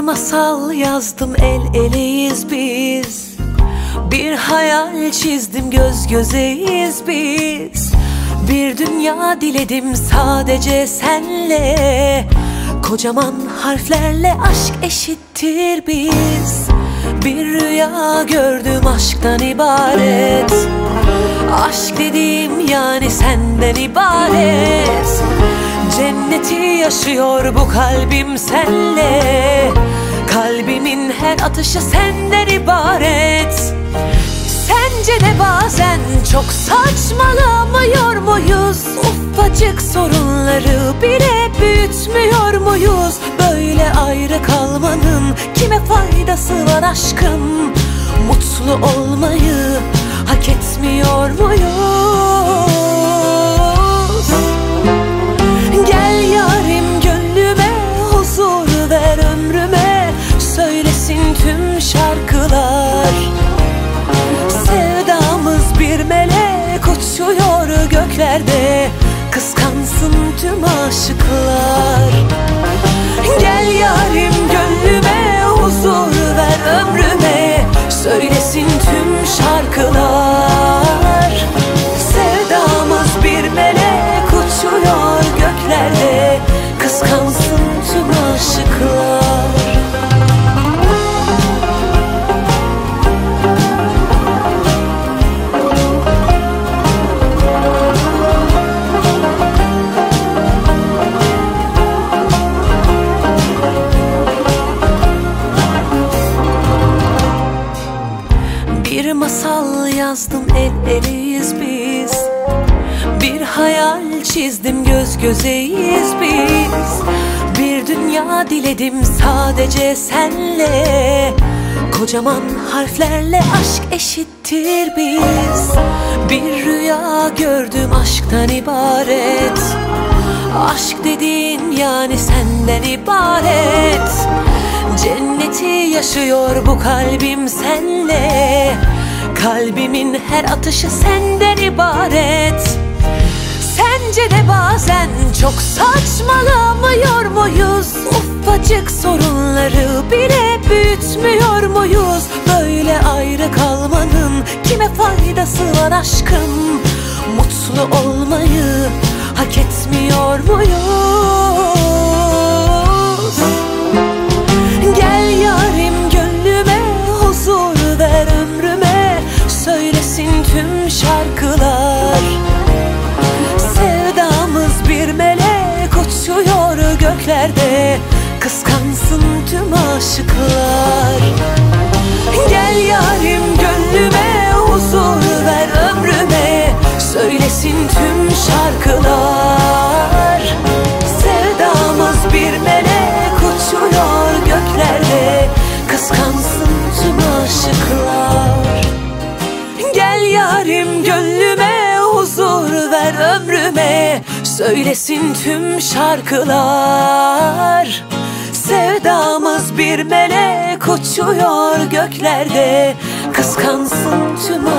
masal yazdım el eleyiz biz. Bir hayal çizdim göz gözeyiz biz. Bir dünya diledim sadece senle. Kocaman harflerle aşk eşittir biz. Bir rüya gördüm aşktan ibaret. Aşk dediğim yani senden ibaret Cenneti yaşıyor bu kalbim senle Kalbimin her atışı senden ibaret Sence de bazen çok saçmalamıyor muyuz? Ufacık sorunları bile büyütmüyor muyuz? Böyle ayrı kalmanın kime faydası var aşkım? Mutlu olmayı hak etmiyor muyuz? Göklerde. Kıskansın tüm aşıklar masal yazdım el eleyiz biz. Bir hayal çizdim göz gözeyiz biz. Bir dünya diledim sadece senle. Kocaman harflerle aşk eşittir biz. Bir rüya gördüm aşktan ibaret. Aşk dediğin yani senden ibaret. Cenneti yaşıyor bu kalbim senle Kalbimin her atışı senden ibaret Sence de bazen çok saçmalamıyor muyuz? Ufacık sorunları bile büyütmüyor muyuz? Böyle ayrı kalmanın kime faydası var aşkım? Mutlu olmayı hak etmiyor muyuz? Göklerde Kıskansın tüm aşıklar. Gel yarim gönlüme huzur ver ömrüme Söylesin tüm şarkılar. Sevdamız bir melek uçuyor göklerde Kıskansın tüm aşıklar. Gel yarim gönlüme ömrüme Söylesin tüm şarkılar. Sevdamız bir melek uçuyor göklerde Kıskansın tüm